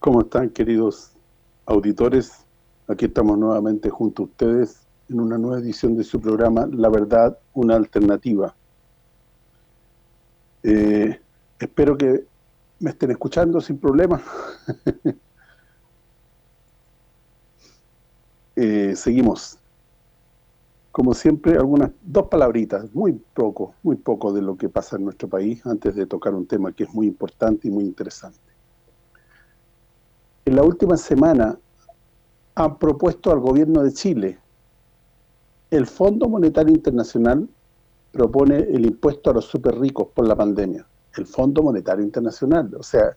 ¿Cómo están, queridos auditores? Aquí estamos nuevamente junto a ustedes en una nueva edición de su programa La Verdad, una alternativa. Eh, espero que me estén escuchando sin problema. Eh, seguimos. Como siempre, algunas dos palabritas, muy poco, muy poco de lo que pasa en nuestro país antes de tocar un tema que es muy importante y muy interesante. En la última semana han propuesto al gobierno de Chile el Fondo Monetario Internacional propone el impuesto a los super ricos por la pandemia. El Fondo Monetario Internacional. O sea,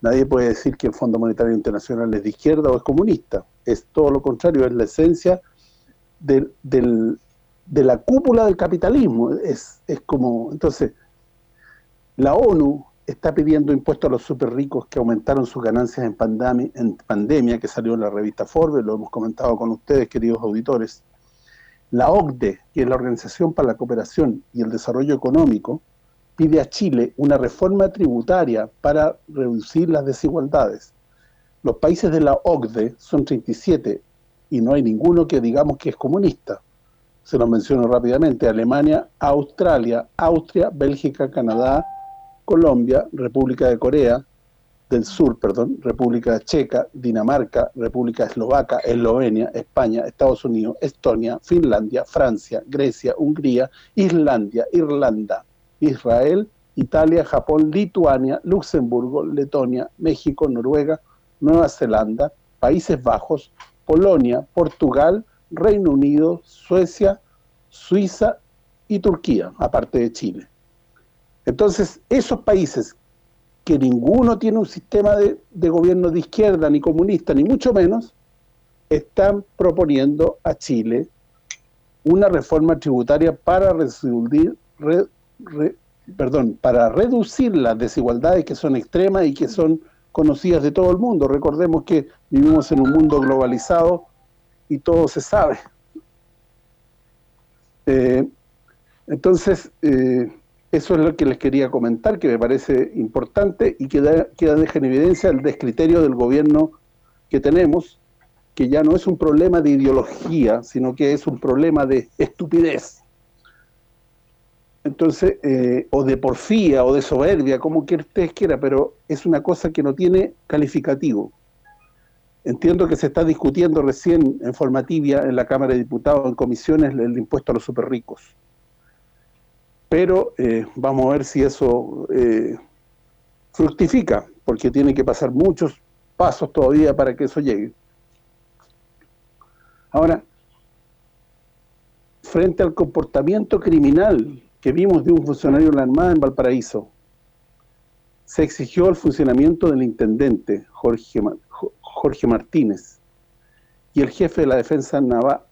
nadie puede decir que el Fondo Monetario Internacional es de izquierda o es comunista. Es todo lo contrario, es la esencia del, de la cúpula del capitalismo. Es, es como, entonces, la ONU está pidiendo impuestos a los super ricos que aumentaron sus ganancias en pandemia, en pandemia, que salió en la revista Forbes, lo hemos comentado con ustedes, queridos auditores. La OCDE, que es la Organización para la Cooperación y el Desarrollo Económico, pide a Chile una reforma tributaria para reducir las desigualdades. Los países de la OCDE son 37 y no hay ninguno que digamos que es comunista. Se los menciono rápidamente, Alemania, Australia, Austria, Bélgica, Canadá, Colombia, República de Corea del Sur, perdón, República Checa, Dinamarca, República Eslovaca, Eslovenia, España, Estados Unidos, Estonia, Finlandia, Francia, Grecia, Hungría, Islandia, Irlanda, Israel, Italia, Japón, Lituania, Luxemburgo, Letonia, México, Noruega, Nueva Zelanda, Países Bajos, Polonia, Portugal, Reino Unido, Suecia, Suiza y Turquía, aparte de Chile. Entonces, esos países que ninguno tiene un sistema de, gobierno de izquierda, ni comunista, ni mucho menos, están proponiendo a Chile una reforma tributaria para reducir, perdón, para reducir las desigualdades que son extremas y que son conocidas de todo el mundo. Recordemos que vivimos en un mundo globalizado y todo se sabe. Eh, entonces, eh, eso es lo que les quería comentar, que me parece importante y que queda deja en evidencia el descriterio del gobierno que tenemos, que ya no es un problema de ideología, sino que es un problema de estupidez. Entonces, eh, o de porfía, o de soberbia, como que ustedes quieran, pero es una cosa que no tiene calificativo. Entiendo que se está discutiendo recién en forma tibia en la Cámara de Diputados, en comisiones, el impuesto a los superricos pero eh, vamos a ver si eso eh, fructifica, porque tiene que pasar muchos pasos todavía para que eso llegue. Ahora, frente al comportamiento criminal que vimos de un funcionario de la Armada en Valparaíso, se exigió el funcionamiento del intendente Jorge, Jorge Martínez y el jefe de la defensa Nava,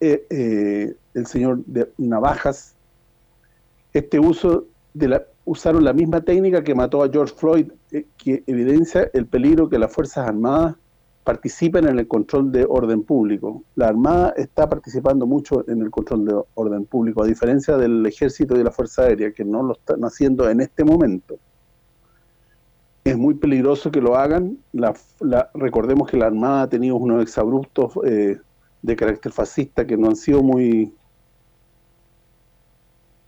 eh, el señor de Navajas, este uso de la usaron la misma técnica que mató a George Floyd, eh, que evidencia el peligro que las Fuerzas Armadas participen en el control de orden público. La Armada está participando mucho en el control de orden público, a diferencia del Ejército y de la Fuerza Aérea, que no lo están haciendo en este momento. Es muy peligroso que lo hagan. Recordemos que la Armada ha tenido unos exabruptos eh, de carácter fascista que no han sido muy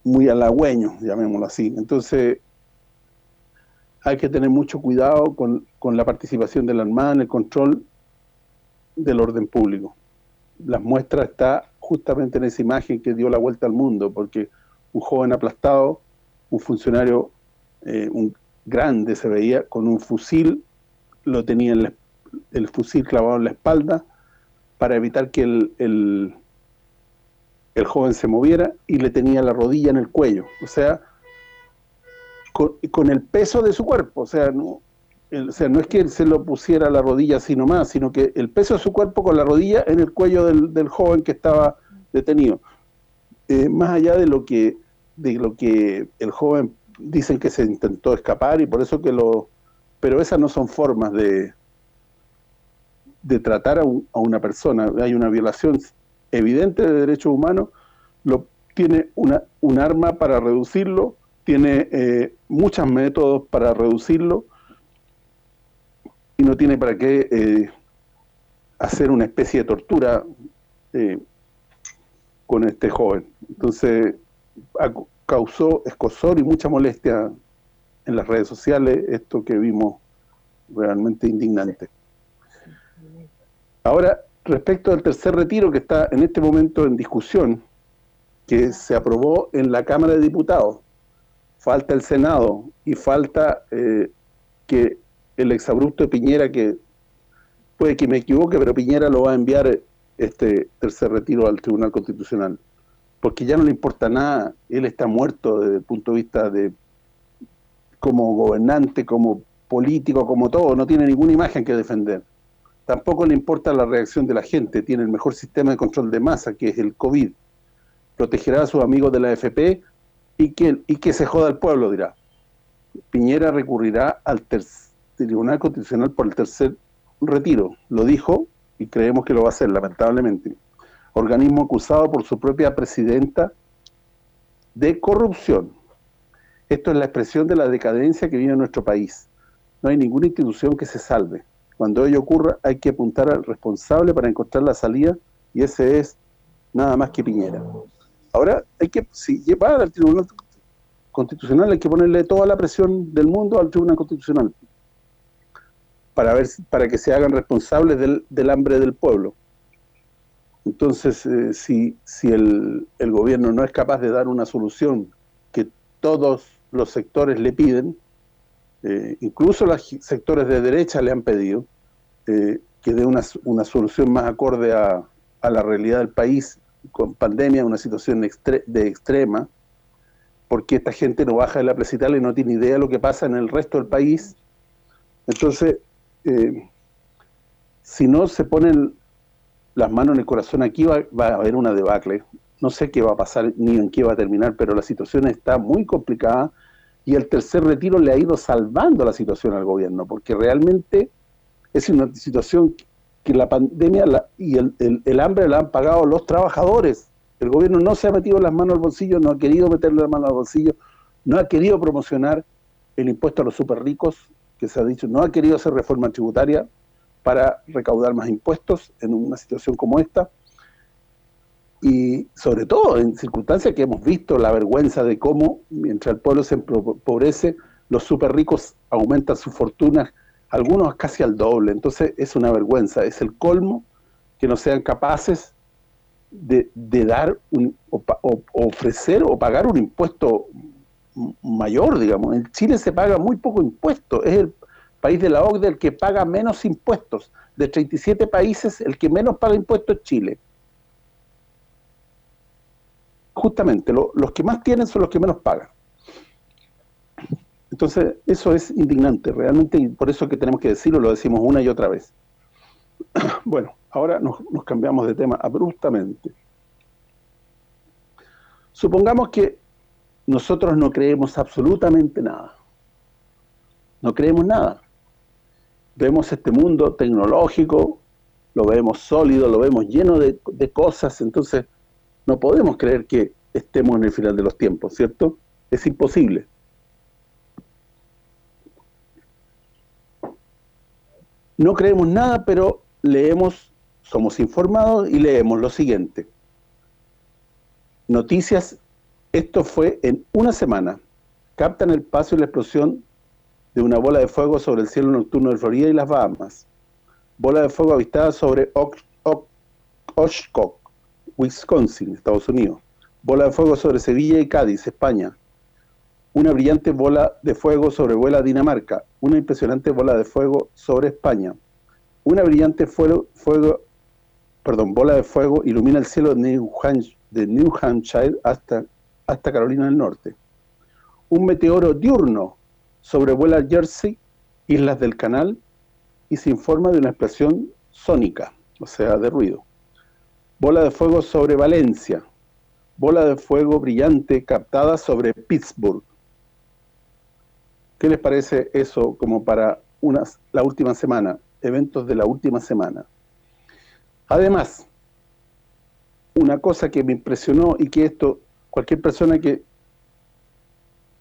muy halagüeño, llamémoslo así. Entonces, hay que tener mucho cuidado con, con la participación de la Armada en el control del orden público. La muestra está justamente en esa imagen que dio la vuelta al mundo, porque un joven aplastado, un funcionario eh, un grande se veía, con un fusil, lo tenía el fusil clavado en la espalda, para evitar que el el joven se moviera y le tenía la rodilla en el cuello, o sea, con, el peso de su cuerpo, o sea, no o sea, no es que él se lo pusiera la rodilla así nomás, sino que el peso de su cuerpo con la rodilla en el cuello del, joven que estaba detenido. Eh, más allá de lo que de lo que el joven dicen que se intentó escapar y por eso que lo... Pero esas no son formas de de tratar a, una persona. Hay una violación evidente de derechos humanos, lo, tiene una, un arma para reducirlo, tiene eh, muchos métodos para reducirlo, y no tiene para qué eh, hacer una especie de tortura eh, con este joven. Entonces, causó escosor y mucha molestia en las redes sociales esto que vimos realmente indignante. Ahora, respecto al tercer retiro que está en este momento en discusión, que se aprobó en la Cámara de Diputados, falta el Senado y falta eh, que el exabrupto de Piñera, que puede que me equivoque, pero Piñera lo va a enviar este tercer retiro al Tribunal Constitucional, porque ya no le importa nada, él está muerto desde el punto de vista de como gobernante, como político, como todo, no tiene ninguna imagen que defender. Tampoco le importa la reacción de la gente, tiene el mejor sistema de control de masa, que es el COVID. Protegerá a sus amigos de la AFP y que, y que se joda al pueblo, dirá. Piñera recurrirá al Tribunal Constitucional por el tercer retiro. Lo dijo y creemos que lo va a hacer, lamentablemente. Organismo acusado por su propia presidenta de corrupción. Esto es la expresión de la decadencia que vive en nuestro país. No hay ninguna institución que se salve. Cuando ello ocurra hay que apuntar al responsable para encontrar la salida y ese es nada más que Piñera. Ahora hay que, si llevar al Tribunal Constitucional hay que ponerle toda la presión del mundo al Tribunal Constitucional para ver para que se hagan responsables del, hambre del pueblo. Entonces, eh, si, si el, el, gobierno no es capaz de dar una solución que todos los sectores le piden, eh, incluso los sectores de derecha le han pedido eh, que dé una, una, solución más acorde a, a, la realidad del país, con pandemia, una situación de extrema, porque esta gente no baja de la presital y no tiene idea de lo que pasa en el resto del país. Entonces, si no se ponen las manos en el corazón aquí va, a haber una debacle. No sé qué va a pasar ni en qué va a terminar, pero la situación está muy complicada y el tercer retiro le ha ido salvando la situación al gobierno, porque realmente es una situación que la pandemia y el, hambre la han pagado los trabajadores. El gobierno no se ha metido las manos al bolsillo, no ha querido meterle las manos al bolsillo, no ha querido promocionar el impuesto a los super ricos, que se ha dicho, no ha querido hacer reforma tributaria para recaudar más impuestos en una situación como esta, y sobre todo en circunstancias que hemos visto la vergüenza de cómo, mientras el pueblo se empobrece, los super ricos aumentan sus fortunas, algunos casi al doble, entonces es una vergüenza, es el colmo que no sean capaces de, dar, un, o ofrecer o pagar un impuesto mayor, digamos. En Chile se paga muy poco impuesto, es el país de la OCDE el que paga menos impuestos. De 37 países, el que menos paga impuestos es Chile. Justamente, los que más tienen son los que menos pagan. Entonces, eso es indignante, realmente, y por eso que tenemos que decirlo, lo decimos una y otra vez. bueno, ahora nos cambiamos de tema abruptamente. Supongamos que nosotros no creemos absolutamente nada. No creemos nada. Vemos este mundo tecnológico, lo vemos sólido, lo vemos lleno de, cosas, entonces no podemos creer que estemos en el final de los tiempos, ¿cierto? Es imposible. No creemos nada, pero leemos, somos informados y leemos lo siguiente. Noticias esto fue en una semana. Captan el paso y la explosión de una bola de fuego sobre el cielo nocturno de Florida y las Bahamas. Bola de fuego avistada sobre Oshkosh, Wisconsin, Estados Unidos. Bola de fuego sobre Sevilla y Cádiz, España. Una brillante bola de fuego sobre Vuela, Dinamarca. Una impresionante bola de fuego sobre España. Una brillante fuego, perdón, bola de fuego ilumina el cielo de New, de New Hampshire hasta hasta Carolina del Norte. Un meteoro diurno sobrevuela Jersey, Islas del Canal, y se informa de una explosión sónica, o sea, de ruido. Bola de fuego sobre Valencia. Bola de fuego brillante captada sobre Pittsburgh. ¿Qué les parece eso como para unas, la última semana? Eventos de la última semana. Además, una cosa que me impresionó y que esto cualquier persona que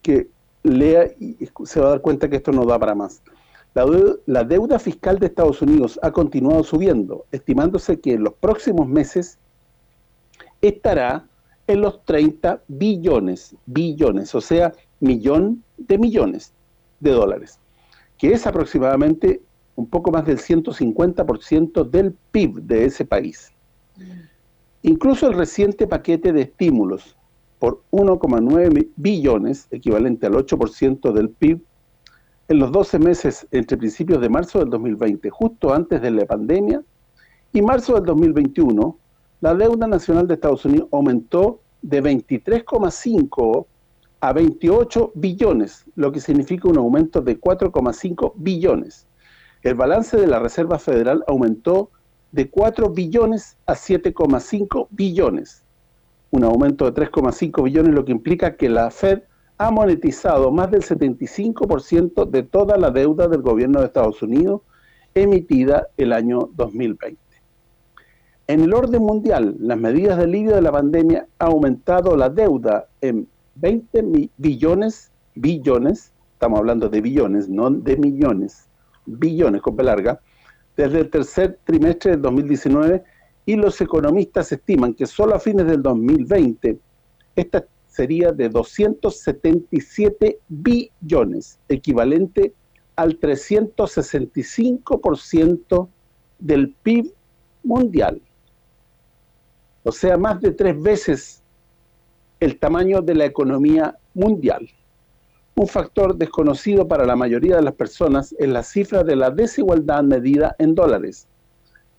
que lea y se va a dar cuenta que esto no da para más. La deuda, fiscal de Estados Unidos ha continuado subiendo, estimándose que en los próximos meses estará en los 30 billones, billones, o sea, millón de millones de dólares, que es aproximadamente un poco más del 150% del PIB de ese país. Incluso el reciente paquete de estímulos por 1,9 billones, equivalente al 8% del PIB, en los 12 meses entre principios de marzo del 2020, justo antes de la pandemia, y marzo del 2021, la deuda nacional de Estados Unidos aumentó de 23,5 a 28 billones, lo que significa un aumento de 4,5 billones. El balance de la Reserva Federal aumentó de 4 billones a 7,5 billones, un aumento de 3,5 billones, lo que implica que la Fed ha monetizado más del 75% de toda la deuda del gobierno de Estados Unidos emitida el año 2020. En el orden mundial, las medidas de alivio de la pandemia han aumentado la deuda en 20 billones, billones, estamos hablando de billones, no de millones, billones con larga, desde el tercer trimestre del 2019 y los economistas estiman que solo a fines del 2020 esta sería de 277 billones, equivalente al 365% del PIB mundial. O sea, más de tres veces el tamaño de la economía mundial. Un factor desconocido para la mayoría de las personas es la cifra de la desigualdad medida en dólares.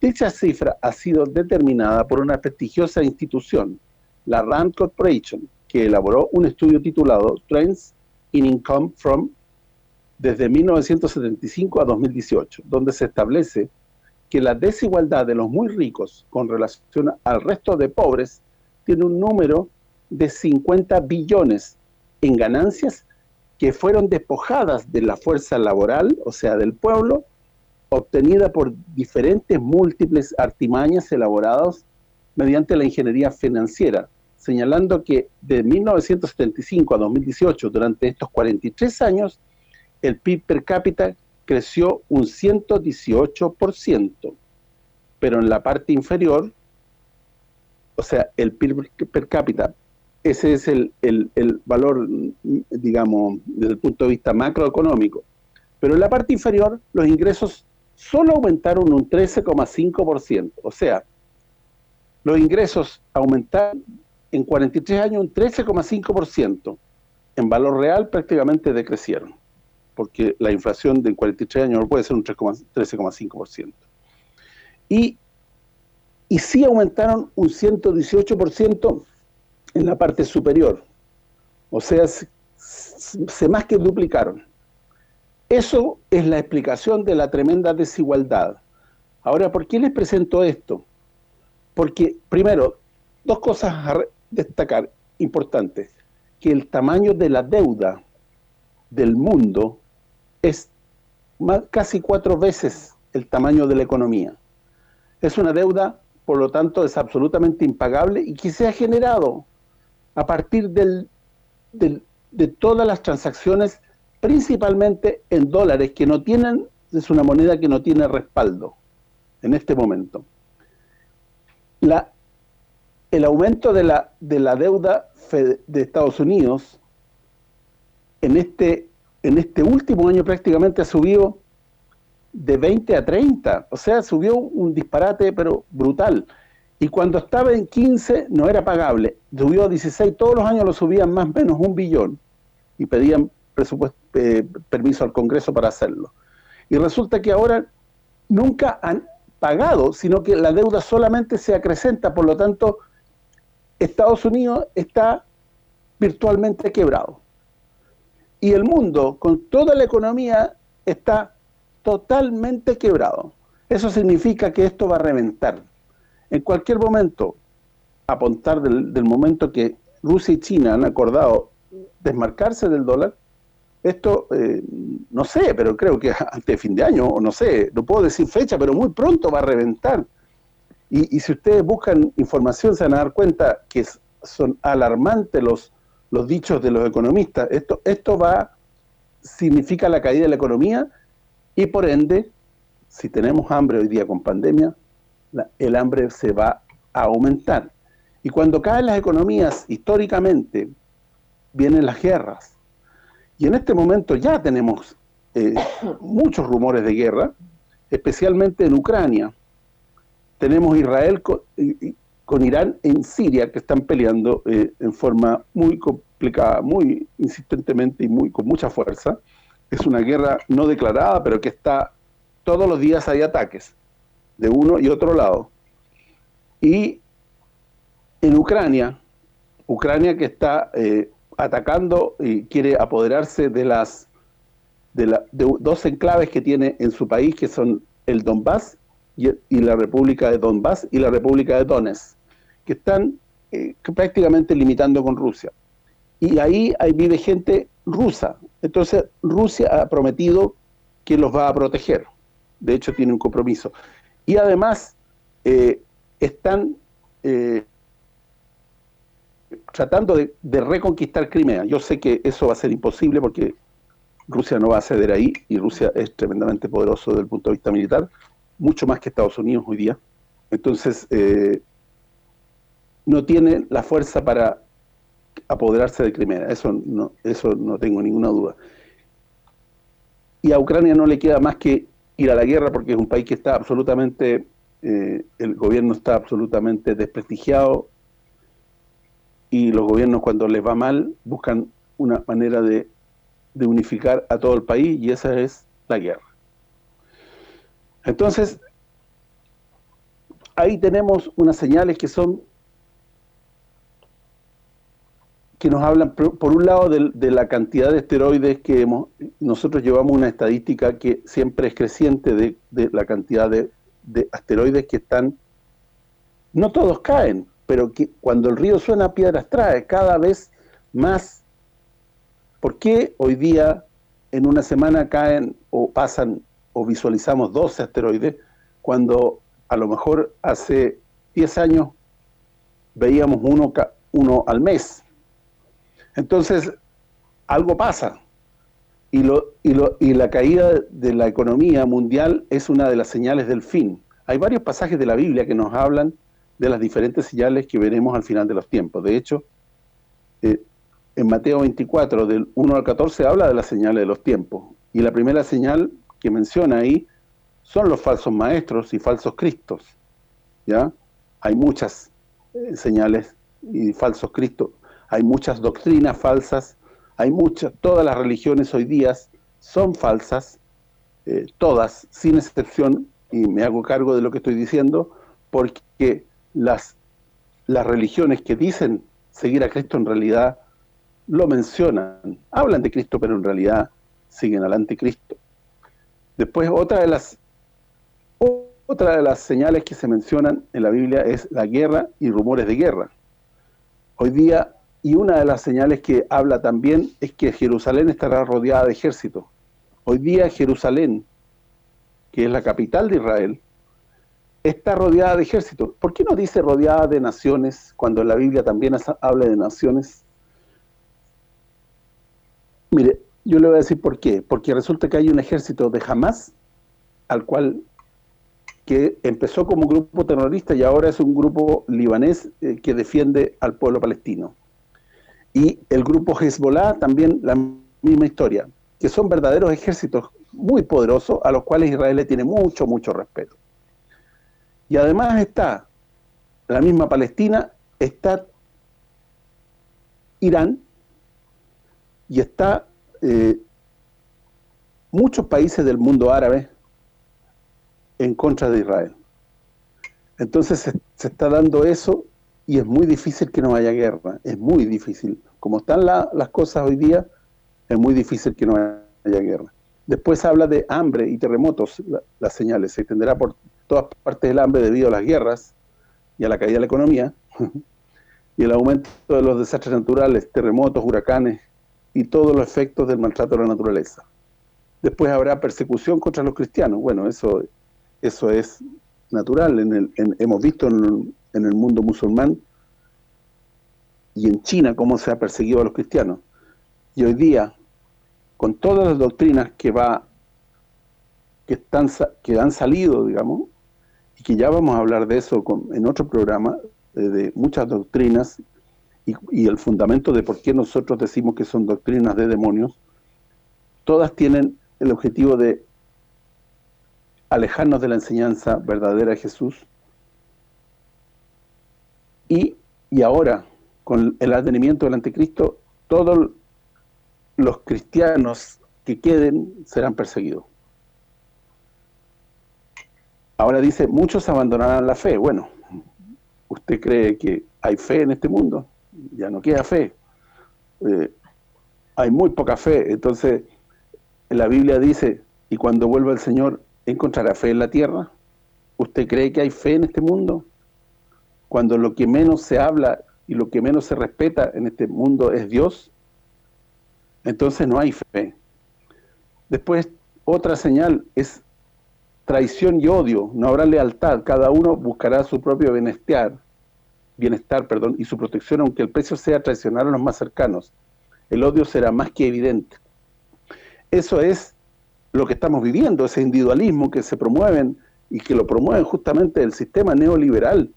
Dicha cifra ha sido determinada por una prestigiosa institución, la RAND Corporation, que elaboró un estudio titulado Trends in Income from desde 1975 a 2018, donde se establece que la desigualdad de los muy ricos con relación al resto de pobres tiene un número de 50 billones en ganancias que fueron despojadas de la fuerza laboral, o sea, del pueblo, obtenida por diferentes múltiples artimañas elaboradas mediante la ingeniería financiera, señalando que de 1975 a 2018, durante estos 43 años, el PIB per cápita creció un 118%, pero en la parte inferior, o sea, el PIB per cápita ese es el, valor, digamos, desde el punto de vista macroeconómico. Pero en la parte inferior, los ingresos solo aumentaron un 13,5%. O sea, los ingresos aumentaron en 43 años un 13,5%. En valor real prácticamente decrecieron, porque la inflación de 43 años no puede ser un 13,5%. Y, y sí aumentaron un 118% en la parte superior. O sea, se, más que duplicaron. Eso es la explicación de la tremenda desigualdad. Ahora, ¿por qué les presento esto? Porque, primero, dos cosas a destacar importantes. Que el tamaño de la deuda del mundo es casi cuatro veces el tamaño de la economía. Es una deuda, por lo tanto, es absolutamente impagable y que se ha generado a partir del, de todas las transacciones, principalmente en dólares, que no tienen, es una moneda que no tiene respaldo en este momento. La, el aumento de la, de la deuda de Estados Unidos en este, en este último año prácticamente ha subido de 20 a 30, o sea, subió un disparate pero brutal y cuando estaba en 15 no era pagable, subió a 16, todos los años lo subían más o menos un billón y pedían presupuesto, eh, permiso al Congreso para hacerlo. Y resulta que ahora nunca han pagado, sino que la deuda solamente se acrecenta, por lo tanto Estados Unidos está virtualmente quebrado. Y el mundo, con toda la economía, está totalmente quebrado. Eso significa que esto va a reventar en cualquier momento, apuntar del, momento que Rusia y China han acordado desmarcarse del dólar, esto, eh, no sé, pero creo que antes fin de año, o no sé, no puedo decir fecha, pero muy pronto va a reventar. Y, si ustedes buscan información se van a dar cuenta que son alarmantes los, los dichos de los economistas. Esto esto va significa la caída de la economía Y por ende, si tenemos hambre hoy día con pandemia, el hambre se va a aumentar. Y cuando caen las economías, históricamente, vienen las guerras. Y en este momento ya tenemos eh, muchos rumores de guerra, especialmente en Ucrania. Tenemos Israel con, Irán en Siria, que están peleando eh, en forma muy complicada, muy insistentemente y muy con mucha fuerza. Es una guerra no declarada, pero que está todos los días hay ataques de uno y otro lado. Y en Ucrania, Ucrania que está eh, atacando y quiere apoderarse de las de, dos enclaves que tiene en su país, que son el Donbass y, la República de Donbass y la República de Donetsk, que están eh, prácticamente limitando con Rusia. Y ahí, ahí vive gente rusa. Entonces Rusia ha prometido que los va a proteger de hecho tiene un compromiso. Y además eh, están eh, tratando de, reconquistar Crimea. Yo sé que eso va a ser imposible porque Rusia no va a ceder ahí y Rusia es tremendamente poderoso desde el punto de vista militar, mucho más que Estados Unidos hoy día. Entonces, eh, no tiene la fuerza para apoderarse de Crimea, eso no, eso no tengo ninguna duda. Y a Ucrania no le queda más que ir a la guerra porque es un país que está absolutamente, eh, el gobierno está absolutamente desprestigiado y los gobiernos cuando les va mal buscan una manera de, unificar a todo el país y esa es la guerra. Entonces, ahí tenemos unas señales que son que nos hablan, por un lado, de, la cantidad de esteroides que hemos, nosotros llevamos una estadística que siempre es creciente de, la cantidad de, asteroides que están, no todos caen, pero que cuando el río suena, piedras trae, cada vez más. ¿Por qué hoy día, en una semana, caen o pasan o visualizamos 12 asteroides, cuando a lo mejor hace 10 años veíamos uno, uno al mes? Entonces, algo pasa. Y, lo, y, lo, y la caída de la economía mundial es una de las señales del fin. Hay varios pasajes de la Biblia que nos hablan de las diferentes señales que veremos al final de los tiempos. De hecho, eh, en Mateo 24, del 1 al 14, habla de las señales de los tiempos. Y la primera señal que menciona ahí son los falsos maestros y falsos cristos. ¿ya? Hay muchas eh, señales y falsos cristos hay muchas doctrinas falsas, hay muchas, todas las religiones hoy día son falsas, eh, todas, sin excepción, y me hago cargo de lo que estoy diciendo, porque las, las religiones que dicen seguir a Cristo en realidad lo mencionan, hablan de Cristo, pero en realidad siguen al anticristo. Después, otra de las otra de las señales que se mencionan en la Biblia es la guerra y rumores de guerra. Hoy día y una de las señales que habla también es que Jerusalén estará rodeada de ejército. Hoy día Jerusalén, que es la capital de Israel, está rodeada de ejército. ¿Por qué no dice rodeada de naciones cuando la Biblia también habla de naciones? Mire, yo le voy a decir por qué. Porque resulta que hay un ejército de Hamas, al cual que empezó como grupo terrorista y ahora es un grupo libanés eh, que defiende al pueblo palestino. Y el grupo Hezbollah también la misma historia, que son verdaderos ejércitos muy poderosos a los cuales Israel le tiene mucho, mucho respeto. Y además está la misma Palestina, está Irán y está eh, muchos países del mundo árabe en contra de Israel. Entonces se, se, está dando eso y es muy difícil que no haya guerra, es muy difícil como están las cosas hoy día, es muy difícil que no haya guerra. Después habla de hambre y terremotos, las señales. Se extenderá por todas partes el hambre debido a las guerras y a la caída de la economía, y el aumento de los desastres naturales, terremotos, huracanes y todos los efectos del maltrato a la naturaleza. Después habrá persecución contra los cristianos. Bueno, eso eso es natural. En el, hemos visto en el mundo musulmán y en China cómo se ha perseguido a los cristianos. Y hoy día, con todas las doctrinas que va que, están, que han salido, digamos, que ya vamos a hablar de eso en otro programa, de muchas doctrinas y, el fundamento de por qué nosotros decimos que son doctrinas de demonios, todas tienen el objetivo de alejarnos de la enseñanza verdadera de Jesús y, y ahora, con el advenimiento del anticristo, todos los cristianos que queden serán perseguidos. Ahora dice, muchos abandonarán la fe. Bueno, ¿usted cree que hay fe en este mundo? Ya no queda fe. Eh, hay muy poca fe. Entonces, la Biblia dice, y cuando vuelva el Señor, ¿encontrará fe en la tierra? ¿Usted cree que hay fe en este mundo? Cuando lo que menos se habla y lo que menos se respeta en este mundo es Dios, entonces no hay fe. Después, otra señal es traición y odio, no habrá lealtad, cada uno buscará su propio bienestar, bienestar, perdón, y su protección, aunque el precio sea traicionar a los más cercanos. El odio será más que evidente. Eso es lo que estamos viviendo, ese individualismo que se promueven y que lo promueven justamente el sistema neoliberal,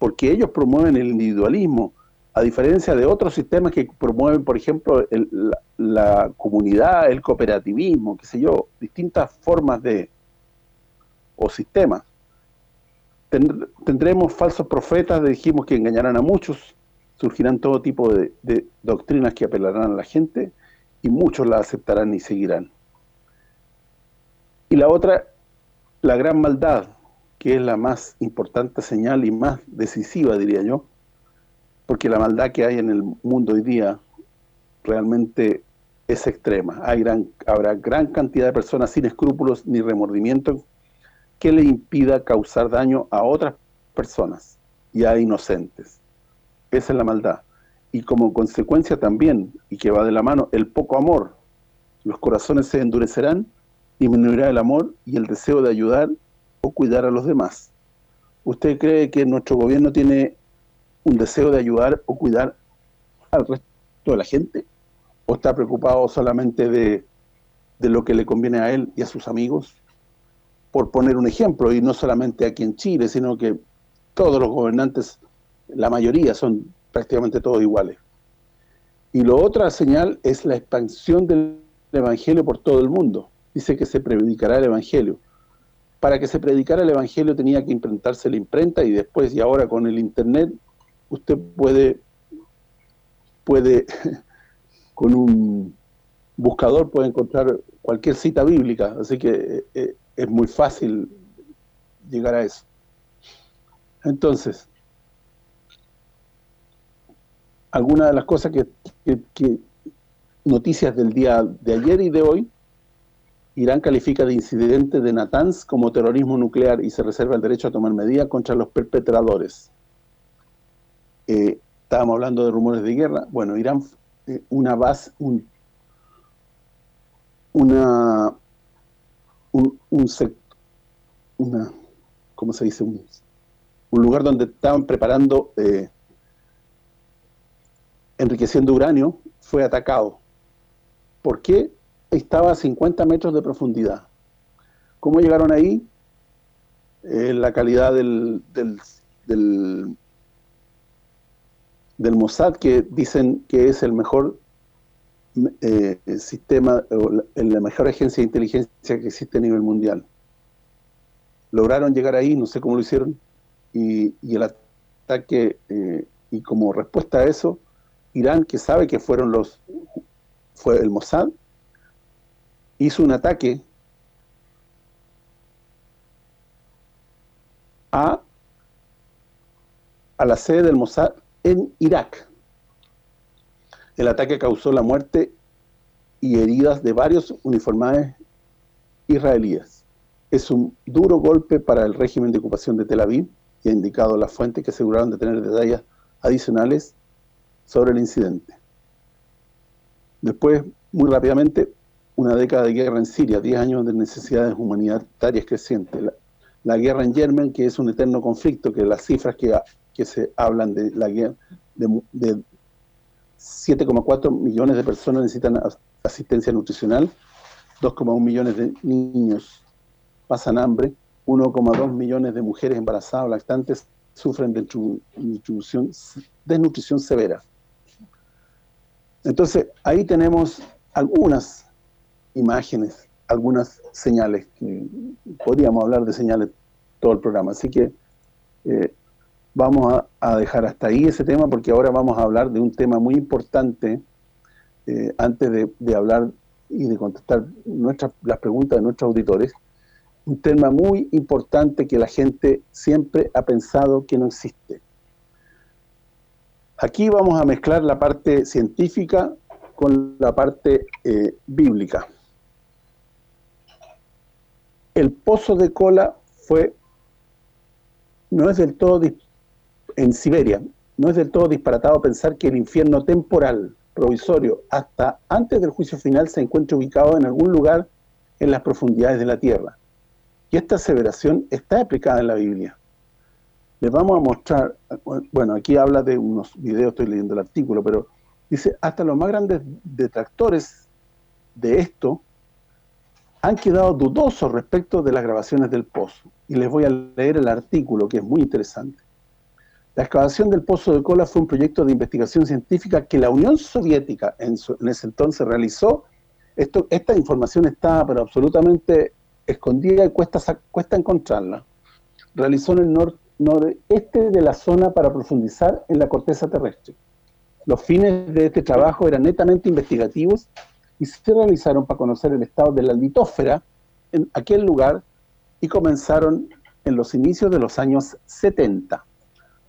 porque ellos promueven el individualismo, a diferencia de otros sistemas que promueven, por ejemplo, la, la, comunidad, el cooperativismo, qué sé yo, distintas formas de, o sistemas. tendremos falsos profetas, dijimos que engañarán a muchos, surgirán todo tipo de, doctrinas que apelarán a la gente y muchos la aceptarán y seguirán. Y la otra, la gran maldad, que es la más importante señal y más decisiva, diría yo, porque la maldad que hay en el mundo hoy día realmente es extrema. Hay gran, habrá gran cantidad de personas sin escrúpulos ni remordimiento que le impida causar daño a otras personas y a inocentes. Esa es la maldad. Y como consecuencia también, y que va de la mano, el poco amor. Los corazones se endurecerán, disminuirá el amor y el deseo de ayudar o cuidar a los demás. ¿Usted cree que nuestro gobierno tiene un deseo de ayudar o cuidar al resto de la gente? ¿O está preocupado solamente de, de lo que le conviene a él y a sus amigos? Por poner un ejemplo, y no solamente aquí en Chile, sino que todos los gobernantes, la mayoría son prácticamente todos iguales. Y lo otra señal es la expansión del Evangelio por todo el mundo. Dice que se predicará el Evangelio. Para que se predicara el Evangelio tenía que imprentarse la imprenta y después y ahora con el Internet usted puede puede con un buscador puede encontrar cualquier cita bíblica, así que eh, eh, es muy fácil llegar a eso. Entonces, algunas de las cosas que, noticias del día de ayer y de hoy, Irán califica de incidente de Natanz como terrorismo nuclear y se reserva el derecho a tomar medidas contra los perpetradores. Eh, estábamos hablando de rumores de guerra. Bueno, Irán, eh, una base, un, una un, un una, ¿cómo se dice? Un, lugar donde estaban preparando, eh, enriqueciendo uranio, fue atacado. ¿Por qué? Estaba a 50 metros de profundidad. ¿Cómo llegaron ahí? Eh, la calidad del, del, del, del Mossad, que dicen que es el mejor eh, sistema, o la, mejor agencia de inteligencia que existe a nivel mundial. Lograron llegar ahí, no sé cómo lo hicieron, y, el ataque, eh, y como respuesta a eso, Irán, que sabe que fueron los, fue el Mossad, hizo un ataque a, a la sede del Mossad en Irak. El ataque causó la muerte y heridas de varios uniformados israelíes. Es un duro golpe para el régimen de ocupación de Tel Aviv y ha indicado las fuentes que aseguraron de tener detalles adicionales sobre el incidente. Después, muy rápidamente, una década de guerra en Siria, 10 años de necesidades humanitarias crecientes. La, guerra en Yemen, que es un eterno conflicto, que las cifras que, se hablan de la guerra de 7,4 millones de personas necesitan asistencia nutricional, 2,1 millones de niños pasan hambre, 1,2 millones de mujeres embarazadas lactantes sufren de desnutrición, desnutrición severa. Entonces, ahí tenemos algunas imágenes, algunas señales, que podríamos hablar de señales todo el programa, así que eh, vamos a, dejar hasta ahí ese tema porque ahora vamos a hablar de un tema muy importante eh, antes de, hablar y de contestar nuestras las preguntas de nuestros auditores, un tema muy importante que la gente siempre ha pensado que no existe. Aquí vamos a mezclar la parte científica con la parte eh, bíblica. El pozo de cola fue, no es del todo, en Siberia, no es del todo disparatado pensar que el infierno temporal, provisorio, hasta antes del juicio final se encuentra ubicado en algún lugar en las profundidades de la tierra. Y esta aseveración está aplicada en la Biblia. Les vamos a mostrar, bueno, aquí habla de unos videos, estoy leyendo el artículo, pero dice, hasta los más grandes detractores de esto han quedado dudosos respecto de las grabaciones del pozo. Y les voy a leer el artículo, que es muy interesante. La excavación del Pozo de Cola fue un proyecto de investigación científica que la Unión Soviética en, ese entonces realizó. Esta información está pero absolutamente escondida y cuesta, encontrarla. Realizó en el noreste de la zona para profundizar en la corteza terrestre. Los fines de este trabajo eran netamente investigativos y se realizaron para conocer el estado de la litósfera en aquel lugar y comenzaron en los inicios de los años 70.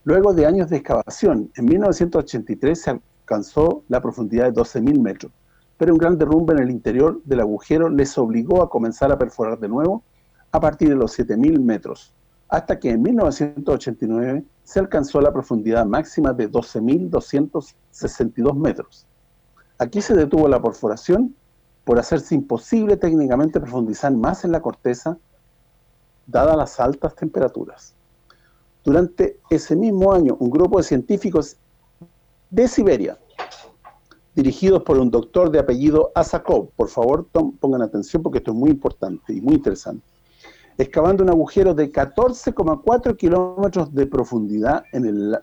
Luego de años de excavación, en 1983 se alcanzó la profundidad de 12.000 metros pero un gran derrumbe en el interior del agujero les obligó a comenzar a perforar de nuevo a partir de los 7.000 metros, hasta que en 1989 se alcanzó la profundidad máxima de 12.262 metros. Aquí se detuvo la perforación por hacerse imposible técnicamente profundizar más en la corteza, dadas las altas temperaturas. Durante ese mismo año, un grupo de científicos de Siberia dirigidos por un doctor de apellido Asakov. Por favor, pongan atención porque esto es muy importante y muy interesante. Excavando un agujero de 14,4 kilómetros de profundidad en el,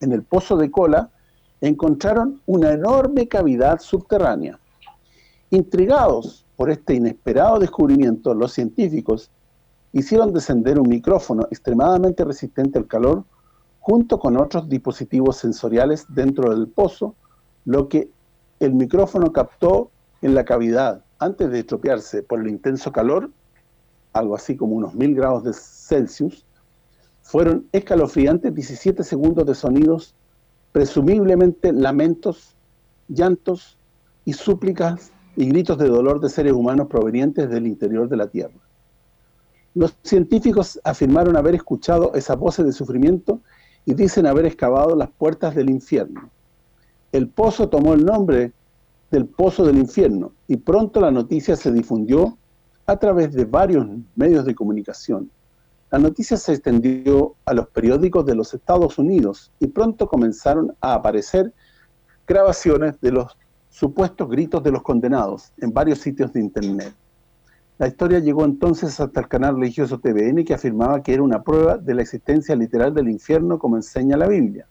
en el pozo de cola, encontraron una enorme cavidad subterránea. Intrigados por este inesperado descubrimiento, los científicos hicieron descender un micrófono extremadamente resistente al calor junto con otros dispositivos sensoriales dentro del pozo lo que el micrófono captó en la cavidad antes de estropearse por el intenso calor, algo así como unos mil grados de Celsius, fueron escalofriantes 17 segundos de sonidos, presumiblemente lamentos, llantos y súplicas y gritos de dolor de seres humanos provenientes del interior de la Tierra. Los científicos afirmaron haber escuchado esa voces de sufrimiento y dicen haber excavado las puertas del infierno el pozo tomó el nombre del pozo del infierno y pronto la noticia se difundió a través de varios medios de comunicación. La noticia se extendió a los periódicos de los Estados Unidos y pronto comenzaron a aparecer grabaciones de los supuestos gritos de los condenados en varios sitios de internet. La historia llegó entonces hasta el canal religioso TVN que afirmaba que era una prueba de la existencia literal del infierno como enseña la Biblia.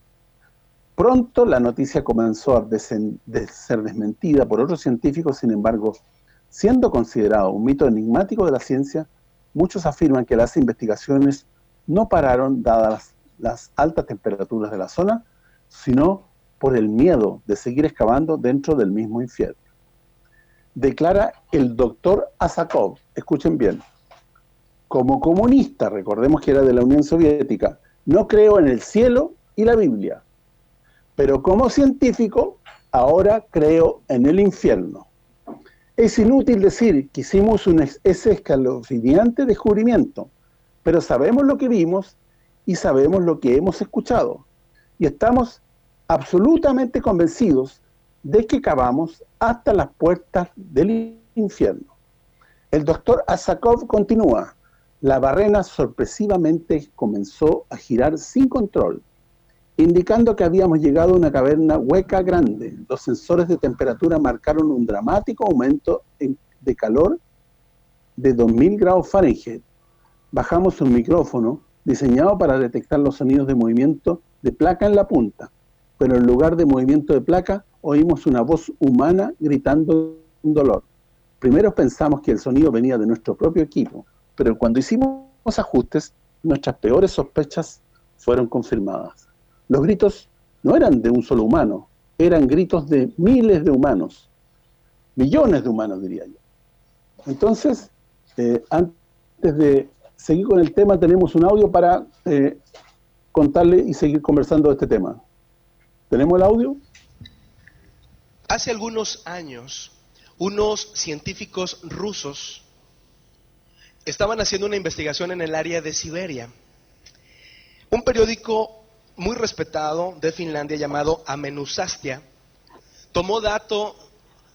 Pronto la noticia comenzó a ser desmentida por otros científicos, sin embargo, siendo considerado un mito enigmático de la ciencia, muchos afirman que las investigaciones no pararon dadas las, altas temperaturas de la zona, sino por el miedo de seguir excavando dentro del mismo infierno. Declara el doctor Asakov, escuchen bien, como comunista, recordemos que era de la Unión Soviética, no creo en el cielo y la Biblia, pero como científico, ahora creo en el infierno. Es inútil decir que hicimos un ese escalofriante descubrimiento, pero sabemos lo que vimos y sabemos lo que hemos escuchado. Y estamos absolutamente convencidos de que cavamos hasta las puertas del infierno. El doctor Asakov continúa. La barrena sorpresivamente comenzó a girar sin control indicando que habíamos llegado a una caverna hueca grande. Los sensores de temperatura marcaron un dramático aumento de calor de 2000 grados Fahrenheit. Bajamos un micrófono diseñado para detectar los sonidos de movimiento de placa en la punta, pero en lugar de movimiento de placa, oímos una voz humana gritando un dolor. Primero pensamos que el sonido venía de nuestro propio equipo, pero cuando hicimos ajustes, nuestras peores sospechas fueron confirmadas. Los gritos no eran de un solo humano, eran gritos de miles de humanos, millones de humanos diría yo. Entonces, eh, antes de seguir con el tema, tenemos un audio para eh, contarle y seguir conversando de este tema. ¿Tenemos el audio? Hace algunos años, unos científicos rusos estaban haciendo una investigación en el área de Siberia. Un periódico muy respetado de Finlandia llamado Amenusastia tomó dato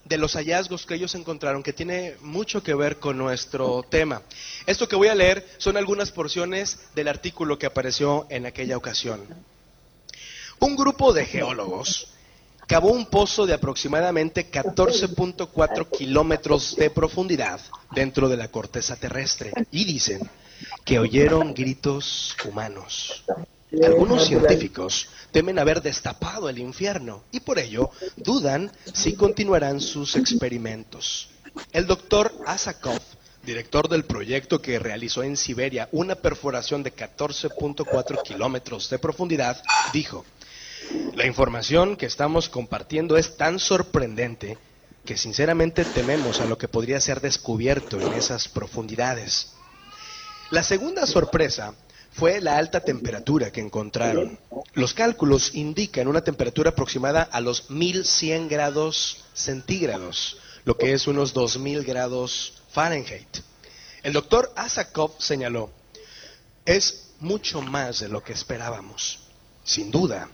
de los hallazgos que ellos encontraron que tiene mucho que ver con nuestro tema. Esto que voy a leer son algunas porciones del artículo que apareció en aquella ocasión. Un grupo de geólogos cavó un pozo de aproximadamente 14.4 kilómetros de profundidad dentro de la corteza terrestre y dicen que oyeron gritos humanos. Algunos científicos temen haber destapado el infierno y por ello dudan si continuarán sus experimentos. El doctor Asakov, director del proyecto que realizó en Siberia una perforación de 14.4 kilómetros de profundidad, dijo, la información que estamos compartiendo es tan sorprendente que sinceramente tememos a lo que podría ser descubierto en esas profundidades. La segunda sorpresa fue la alta temperatura que encontraron. Los cálculos indican una temperatura aproximada a los 1100 grados centígrados, lo que es unos 2000 grados Fahrenheit. El doctor Asakov señaló, es mucho más de lo que esperábamos. Sin duda,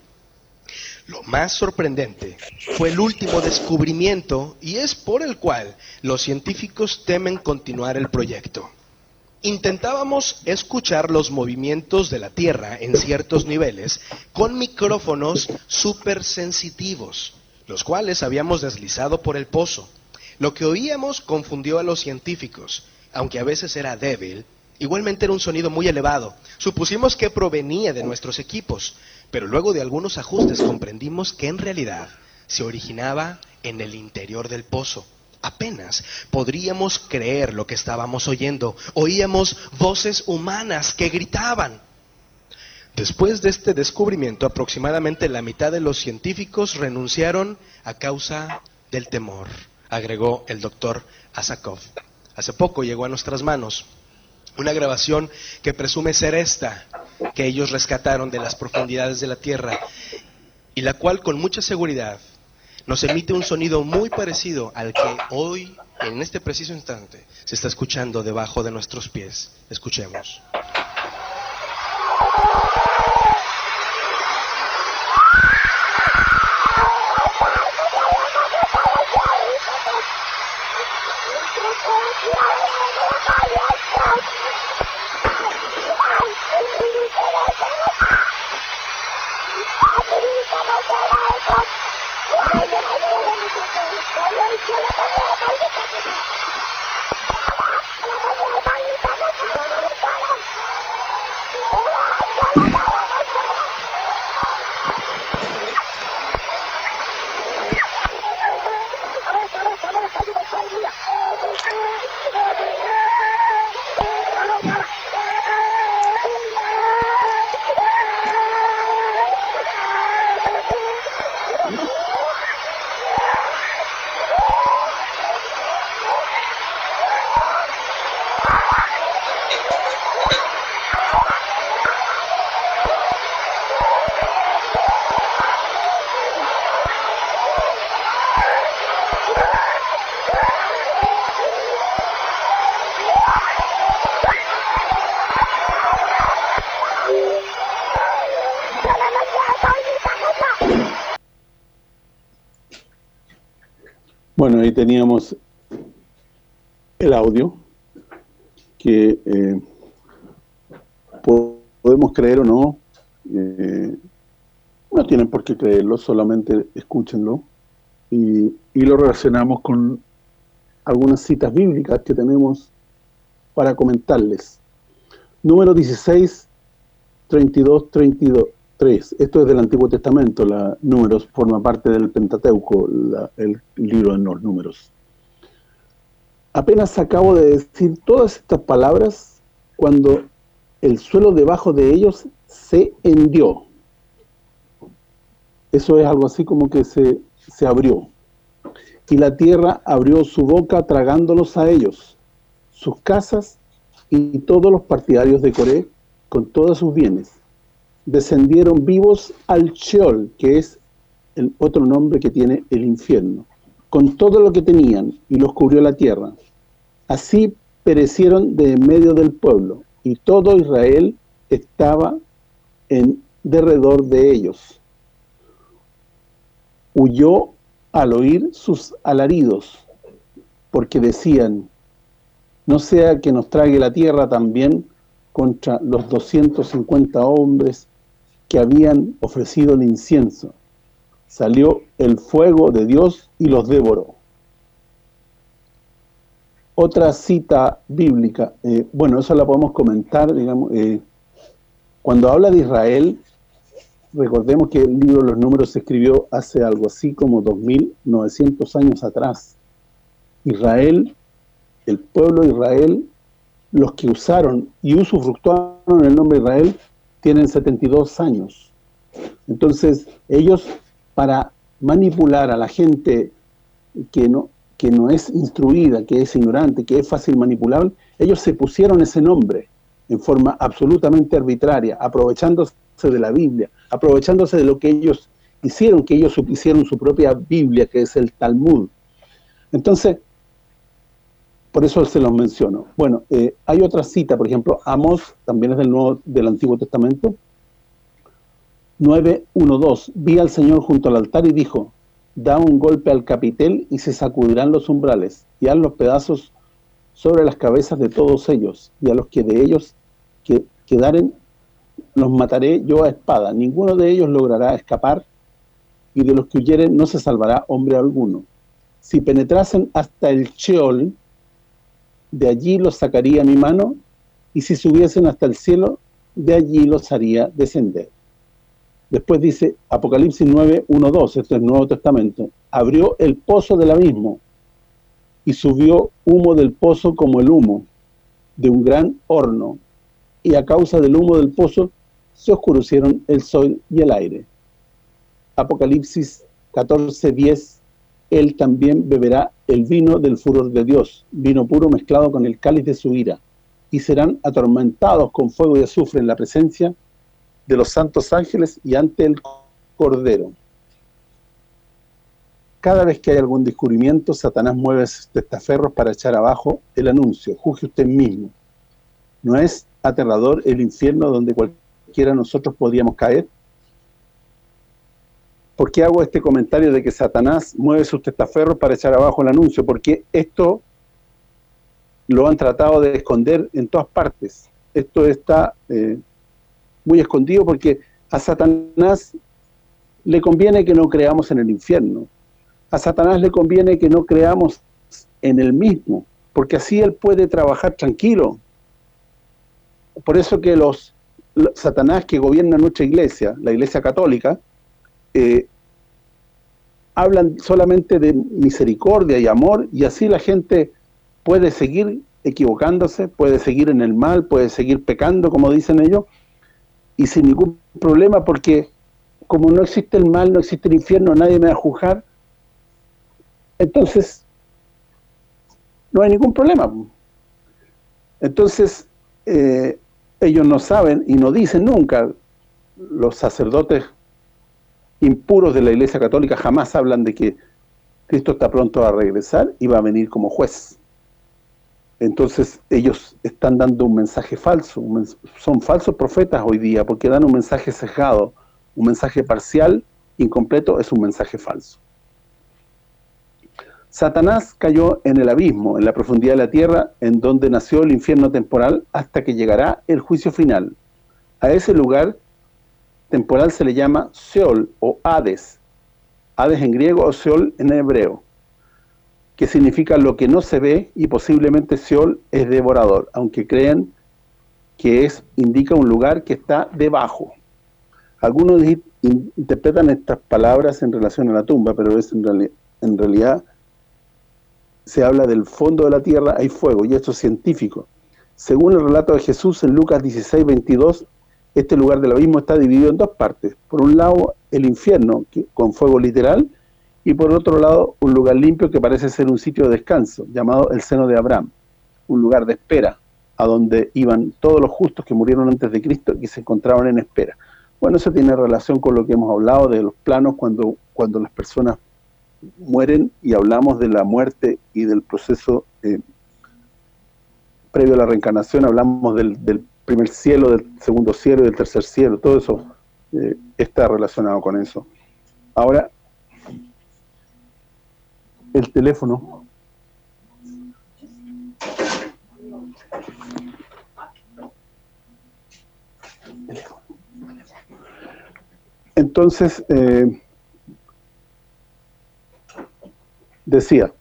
lo más sorprendente fue el último descubrimiento y es por el cual los científicos temen continuar el proyecto. Intentábamos escuchar los movimientos de la Tierra en ciertos niveles con micrófonos supersensitivos, los cuales habíamos deslizado por el pozo. Lo que oíamos confundió a los científicos, aunque a veces era débil, igualmente era un sonido muy elevado. Supusimos que provenía de nuestros equipos, pero luego de algunos ajustes comprendimos que en realidad se originaba en el interior del pozo. Apenas podríamos creer lo que estábamos oyendo. Oíamos voces humanas que gritaban. Después de este descubrimiento, aproximadamente la mitad de los científicos renunciaron a causa del temor, agregó el doctor Asakov. Hace poco llegó a nuestras manos una grabación que presume ser esta, que ellos rescataron de las profundidades de la Tierra, y la cual con mucha seguridad nos emite un sonido muy parecido al que hoy, en este preciso instante, se está escuchando debajo de nuestros pies. Escuchemos. 你怎么回来了快点来救我快点来救我快点来救我快点来救我 teníamos el audio que eh, podemos creer o no, eh, no tienen por qué creerlo, solamente escúchenlo y, lo relacionamos con algunas citas bíblicas que tenemos para comentarles. Número 16, 32, 32, 3. Esto es del Antiguo Testamento, la números forma parte del Pentateuco, el libro de los números. Apenas acabo de decir todas estas palabras cuando el suelo debajo de ellos se hendió. Eso es algo así como que se, se abrió. Y la tierra abrió su boca tragándolos a ellos, sus casas y todos los partidarios de Coré con todos sus bienes descendieron vivos al Sheol, que es el otro nombre que tiene el infierno, con todo lo que tenían, y los cubrió la tierra. Así perecieron de en medio del pueblo, y todo Israel estaba en derredor de ellos. Huyó al oír sus alaridos, porque decían, no sea que nos trague la tierra también contra los 250 hombres que habían ofrecido el incienso. Salió el fuego de Dios y los devoró. Otra cita bíblica, eh, bueno, eso la podemos comentar, digamos, eh, cuando habla de Israel, recordemos que el libro de los números se escribió hace algo así como 2900 años atrás. Israel, el pueblo de Israel, los que usaron y usufructuaron el nombre de Israel, tienen 72 años. Entonces, ellos para manipular a la gente que no que no es instruida, que es ignorante, que es fácil manipulable, ellos se pusieron ese nombre en forma absolutamente arbitraria, aprovechándose de la Biblia, aprovechándose de lo que ellos hicieron, que ellos hicieron su propia Biblia, que es el Talmud. Entonces, por eso se los menciono. Bueno, eh, hay otra cita, por ejemplo, Amos, también es del Nuevo del Antiguo Testamento, 9.1.2. Vi al Señor junto al altar y dijo, da un golpe al capitel y se sacudirán los umbrales, y haz los pedazos sobre las cabezas de todos ellos, y a los que de ellos que quedaren los mataré yo a espada. Ninguno de ellos logrará escapar, y de los que huyeren no se salvará hombre alguno. Si penetrasen hasta el Sheol, de allí los sacaría mi mano, y si subiesen hasta el cielo, de allí los haría descender. Después dice, Apocalipsis 9, 1, 2, esto es el Nuevo Testamento, abrió el pozo del abismo, y subió humo del pozo como el humo de un gran horno, y a causa del humo del pozo se oscurecieron el sol y el aire. Apocalipsis 14, 10, él también beberá el vino del furor de Dios, vino puro mezclado con el cáliz de su ira, y serán atormentados con fuego y azufre en la presencia de los santos ángeles y ante el Cordero. Cada vez que hay algún descubrimiento, Satanás mueve sus testaferros para echar abajo el anuncio. Juzgue usted mismo. ¿No es aterrador el infierno donde cualquiera de nosotros podríamos caer? ¿Por qué hago este comentario de que Satanás mueve sus testaferros para echar abajo el anuncio? Porque esto lo han tratado de esconder en todas partes. Esto está eh, muy escondido porque a Satanás le conviene que no creamos en el infierno. A Satanás le conviene que no creamos en el mismo, porque así él puede trabajar tranquilo. Por eso que los Satanás que gobierna nuestra iglesia, la iglesia católica, eh, hablan solamente de misericordia y amor y así la gente puede seguir equivocándose, puede seguir en el mal, puede seguir pecando, como dicen ellos, y sin ningún problema porque como no existe el mal, no existe el infierno, nadie me va a juzgar, entonces no hay ningún problema. Entonces, eh, ellos no saben y no dicen nunca, los sacerdotes impuros de la Iglesia Católica jamás hablan de que Cristo está pronto a regresar y va a venir como juez. Entonces ellos están dando un mensaje falso, son falsos profetas hoy día porque dan un mensaje cejado, un mensaje parcial, incompleto, es un mensaje falso. Satanás cayó en el abismo, en la profundidad de la tierra, en donde nació el infierno temporal, hasta que llegará el juicio final. A ese lugar temporal se le llama Seol o Hades. Hades en griego o Seol en hebreo. que significa lo que no se ve y posiblemente Seol es devorador, aunque creen que es indica un lugar que está debajo. Algunos interpretan estas palabras en relación a la tumba, pero es en, en realidad se habla del fondo de la tierra, hay fuego, y esto es científico. Según el relato de Jesús en Lucas 16, 22, este lugar del abismo está dividido en dos partes. Por un lado, el infierno, con fuego literal, y por otro lado, un lugar limpio que parece ser un sitio de descanso, llamado el seno de Abraham, un lugar de espera, a donde iban todos los justos que murieron antes de Cristo y se encontraban en espera. Bueno, eso tiene relación con lo que hemos hablado de los planos cuando, cuando las personas mueren y hablamos de la muerte y del proceso eh, previo a la reencarnación, hablamos del, primer cielo, del segundo cielo y del tercer cielo, todo eso eh, está relacionado con eso. Ahora, el teléfono. Entonces, eh, decía,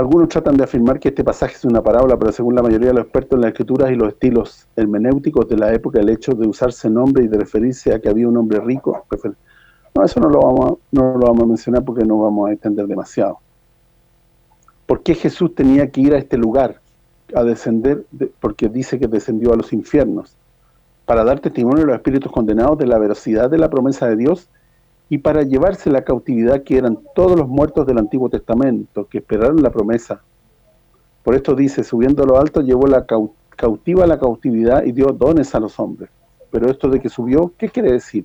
algunos tratan de afirmar que este pasaje es una parábola, pero según la mayoría de los expertos en las escrituras y los estilos hermenéuticos de la época, el hecho de usarse nombre y de referirse a que había un hombre rico, no, eso no lo vamos a, no lo vamos a mencionar porque no vamos a entender demasiado. ¿Por qué Jesús tenía que ir a este lugar a descender? porque dice que descendió a los infiernos para dar testimonio a los espíritus condenados de la veracidad de la promesa de Dios y para llevarse la cautividad que eran todos los muertos del Antiguo Testamento, que esperaron la promesa. Por esto dice, subiendo a lo alto, llevó la cautiva la cautividad y dio dones a los hombres. Pero esto de que subió, ¿qué quiere decir?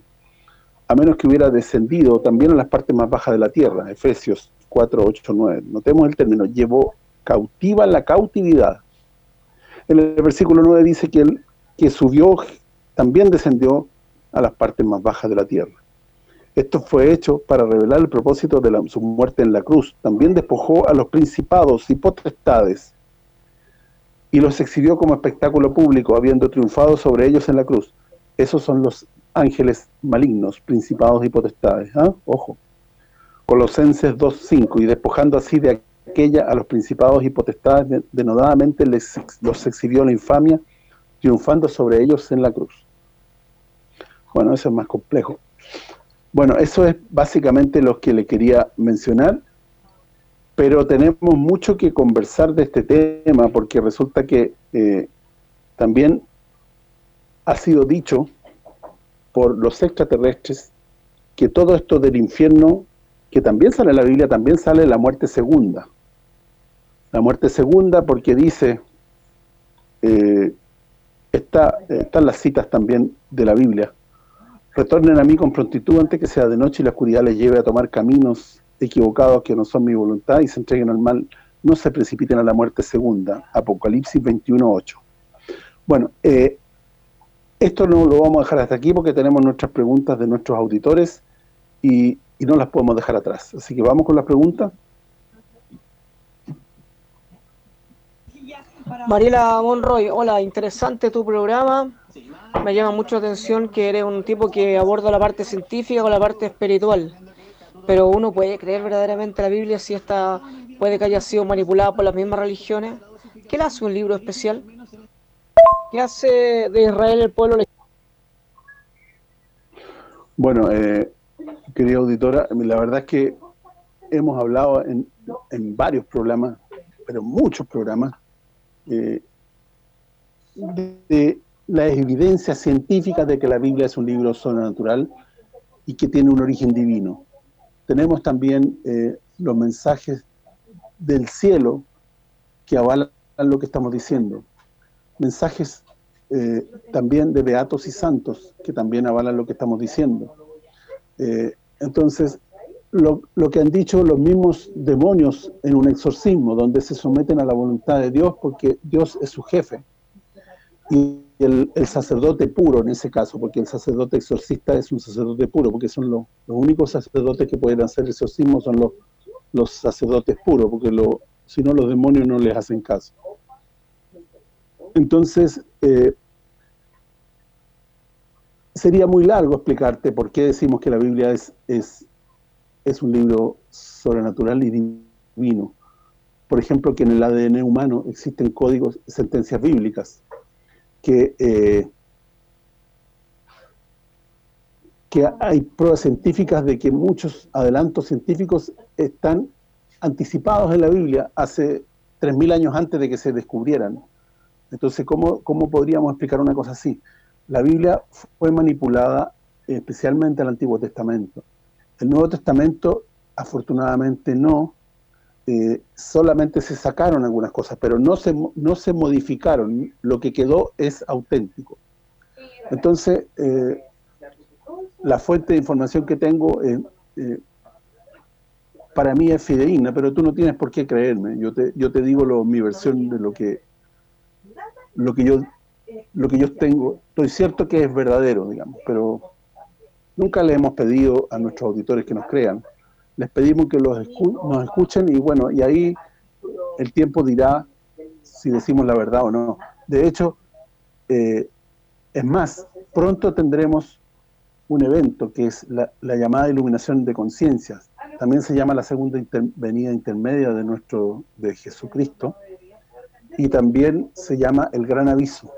A menos que hubiera descendido también a las partes más bajas de la tierra, Efesios 4, 8, 9. Notemos el término, llevó cautiva la cautividad. En el versículo 9 dice que, él, que subió también descendió a las partes más bajas de la tierra. Esto fue hecho para revelar el propósito de su muerte en la cruz. También despojó a los principados y potestades y los exhibió como espectáculo público, habiendo triunfado sobre ellos en la cruz. Esos son los ángeles malignos, principados y potestades. ¿ah? Ojo. Colosenses 2.5, y despojando así de aquella a los principados y potestades, denodadamente les, los exhibió la infamia, triunfando sobre ellos en la cruz. Bueno, eso es más complejo. Bueno, eso es básicamente lo que le quería mencionar, pero tenemos mucho que conversar de este tema porque resulta que eh, también ha sido dicho por los extraterrestres que todo esto del infierno, que también sale en la Biblia, también sale la muerte segunda. La muerte segunda porque dice, eh, está, están las citas también de la Biblia, Retornen a mí con prontitud antes que sea de noche y la oscuridad les lleve a tomar caminos equivocados que no son mi voluntad y se entreguen al mal, no se precipiten a la muerte segunda. Apocalipsis 21.8. Bueno, eh, esto no lo vamos a dejar hasta aquí porque tenemos nuestras preguntas de nuestros auditores y, no las podemos dejar atrás. Así que vamos con las preguntas. Mariela Monroy, hola, interesante tu programa me llama mucho la atención que eres un tipo que aborda la parte científica o la parte espiritual. Pero uno puede creer verdaderamente la Biblia si esta puede que haya sido manipulada por las mismas religiones. ¿Qué le hace un libro especial? ¿Qué hace de Israel el pueblo? Bueno, eh, querida auditora, la verdad es que hemos hablado en, varios programas, pero muchos programas, eh, de, la evidencia científica de que la Biblia es un libro sobrenatural y que tiene un origen divino. Tenemos también eh, los mensajes del cielo que avalan lo que estamos diciendo. Mensajes eh, también de beatos y santos que también avalan lo que estamos diciendo. Eh, entonces, lo, lo, que han dicho los mismos demonios en un exorcismo, donde se someten a la voluntad de Dios porque Dios es su jefe. Y el, sacerdote puro en ese caso, porque el sacerdote exorcista es un sacerdote puro, porque son los, únicos sacerdotes que pueden hacer exorcismo son los, los sacerdotes puros, porque lo, si no los demonios no les hacen caso. Entonces, eh, sería muy largo explicarte por qué decimos que la Biblia es, es, es un libro sobrenatural y divino. Por ejemplo, que en el ADN humano existen códigos, sentencias bíblicas, que, eh, que hay pruebas científicas de que muchos adelantos científicos están anticipados en la Biblia hace 3.000 años antes de que se descubrieran. Entonces, ¿cómo, ¿cómo podríamos explicar una cosa así? La Biblia fue manipulada especialmente al Antiguo Testamento. El Nuevo Testamento, afortunadamente no, eh, solamente se sacaron algunas cosas, pero no se, no se modificaron. Lo que quedó es auténtico. Entonces, eh, la fuente de información que tengo eh, para mí es fidedigna, pero tú no tienes por qué creerme. Yo te, yo te digo lo, mi versión de lo que lo que yo lo que yo tengo, estoy cierto que es verdadero, digamos, pero nunca le hemos pedido a nuestros auditores que nos crean. Les pedimos que los nos escuchen y bueno, y ahí el tiempo dirá si decimos la verdad o no. De hecho, eh, es más, pronto tendremos un evento que es la, la llamada iluminación de conciencias. También se llama la segunda venida intermedia de nuestro de Jesucristo y también se llama el gran aviso.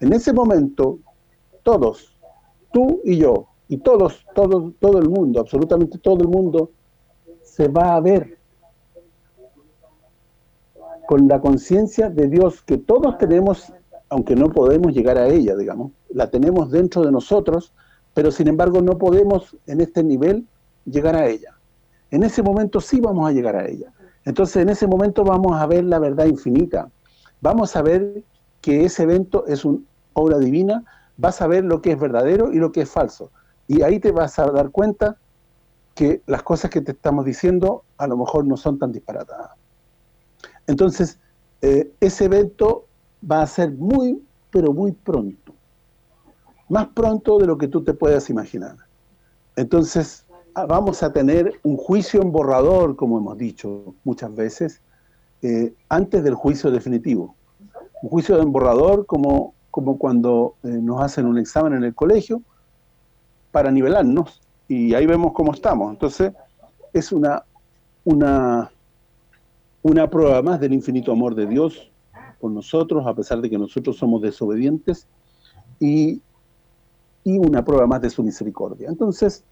En ese momento, todos, tú y yo, y todos, todo, todo el mundo, absolutamente todo el mundo, se va a ver con la conciencia de Dios que todos tenemos, aunque no podemos llegar a ella, digamos, la tenemos dentro de nosotros, pero sin embargo no podemos en este nivel llegar a ella. En ese momento sí vamos a llegar a ella. Entonces en ese momento vamos a ver la verdad infinita. Vamos a ver que ese evento es una obra divina, vas a ver lo que es verdadero y lo que es falso. Y ahí te vas a dar cuenta que las cosas que te estamos diciendo a lo mejor no son tan disparatadas. Entonces, eh, ese evento va a ser muy, pero muy pronto. Más pronto de lo que tú te puedas imaginar. Entonces, ah, vamos a tener un juicio en borrador, como hemos dicho muchas veces, eh, antes del juicio definitivo. Un juicio de borrador como, como cuando eh, nos hacen un examen en el colegio para nivelarnos y ahí vemos cómo estamos. Entonces, es una, una, una prueba más del infinito amor de Dios por nosotros, a pesar de que nosotros somos desobedientes, y, y una prueba más de su misericordia. Entonces,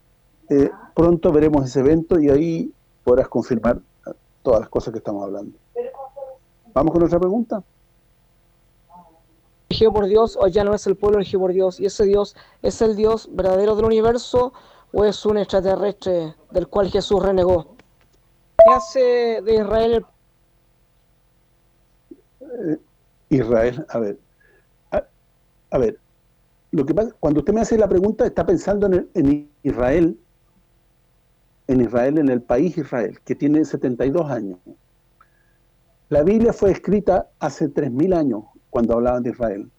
eh, pronto veremos ese evento y ahí podrás confirmar todas las cosas que estamos hablando. ¿Vamos con otra pregunta? Elegido por Dios o ya no es el pueblo elegido por Dios y ese Dios es el Dios verdadero del universo o es un extraterrestre del cual Jesús renegó. ¿Qué hace de Israel eh, Israel, a ver, a, ver, lo que pasa, cuando usted me hace la pregunta está pensando en, en Israel, en Israel, en el país Israel, que tiene 72 años. La Biblia fue escrita hace 3.000 años, cuando hablaban de Israel.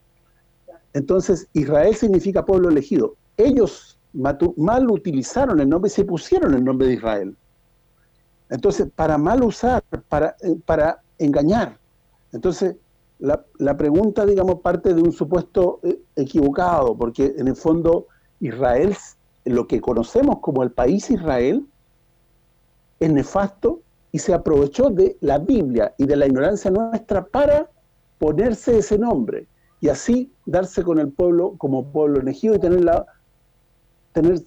Entonces, Israel significa pueblo elegido. Ellos mal utilizaron el nombre se pusieron el nombre de Israel. Entonces, para mal usar, para, eh, para engañar. Entonces, la, la pregunta, digamos, parte de un supuesto eh, equivocado, porque en el fondo Israel, lo que conocemos como el país Israel, es nefasto y se aprovechó de la Biblia y de la ignorancia nuestra para ponerse ese nombre y así darse con el pueblo como pueblo elegido y tener la tener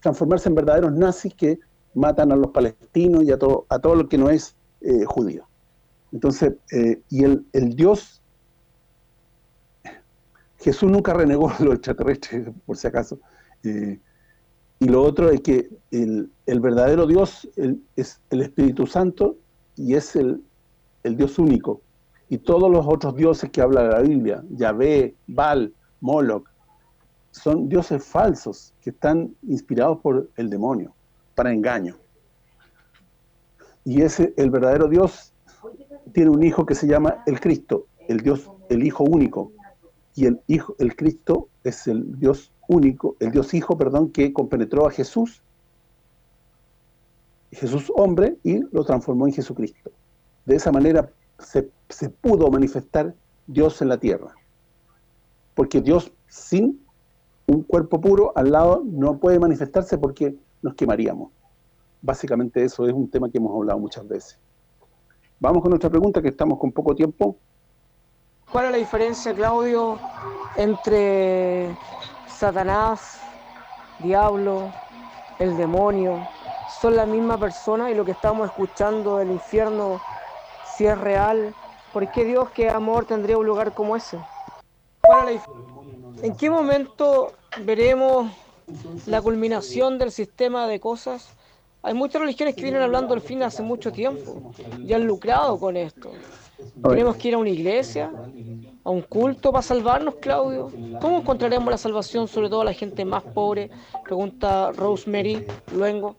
transformarse en verdaderos nazis que matan a los palestinos y a todo a todo lo que no es eh, judío. Entonces, eh, y el, el Dios Jesús nunca renegó lo extraterrestre, por si acaso. Eh, y lo otro es que el, el verdadero Dios es el Espíritu Santo y es el, el Dios único. Y todos los otros dioses que habla la Biblia, Yahvé, Baal, Moloch, son dioses falsos que están inspirados por el demonio, para engaño. Y ese, el verdadero Dios, tiene un hijo que se llama el Cristo, el Dios, el Hijo único. Y el hijo, el Cristo es el Dios único, el Dios Hijo, perdón, que compenetró a Jesús, Jesús hombre, y lo transformó en Jesucristo. De esa manera se, pudo manifestar Dios en la tierra. Porque Dios sin un cuerpo puro al lado no puede manifestarse porque nos quemaríamos. Básicamente eso es un tema que hemos hablado muchas veces. Vamos con nuestra pregunta, que estamos con poco tiempo. ¿Cuál es la diferencia, Claudio, entre Satanás, diablo, el demonio? ¿Son la misma persona y lo que estamos escuchando del infierno, si es real? ¿Por qué Dios, que es amor, tendría un lugar como ese? ¿En qué momento veremos la culminación del sistema de cosas? Hay muchas religiones que vienen hablando del fin hace mucho tiempo y han lucrado con esto. ¿Tenemos que ir a una iglesia? ¿A un culto para salvarnos, Claudio? ¿Cómo encontraremos la salvación, sobre todo a la gente más pobre? Pregunta Rosemary Luengo.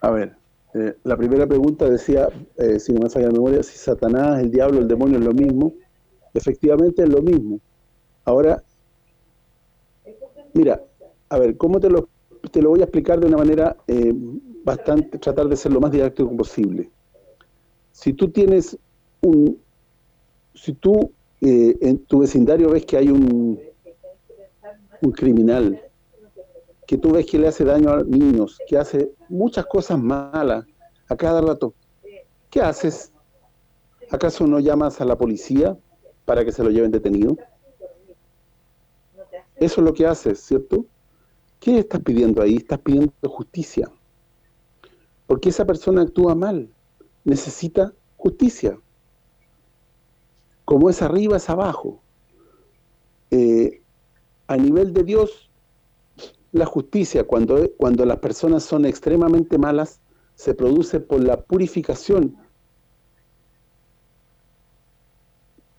A ver, eh, la primera pregunta decía, eh, si no me falla la memoria, si Satanás, el diablo, el demonio es lo mismo. Efectivamente es lo mismo. Ahora, mira, a ver, ¿cómo te lo, te lo voy a explicar de una manera eh, bastante, tratar de ser lo más didáctico posible? Si tú tienes un, si tú en tu vecindario ves que hay un, un criminal que tú ves que le hace daño a niños, que hace muchas cosas malas a cada rato, ¿qué haces? ¿Acaso no llamas a la policía para que se lo lleven detenido? Eso es lo que haces, ¿cierto? ¿Qué estás pidiendo ahí? Estás pidiendo justicia. Porque esa persona actúa mal. Necesita justicia. Como es arriba, es abajo. Eh, a nivel de Dios, la justicia, cuando, cuando las personas son extremadamente malas, se produce por la purificación,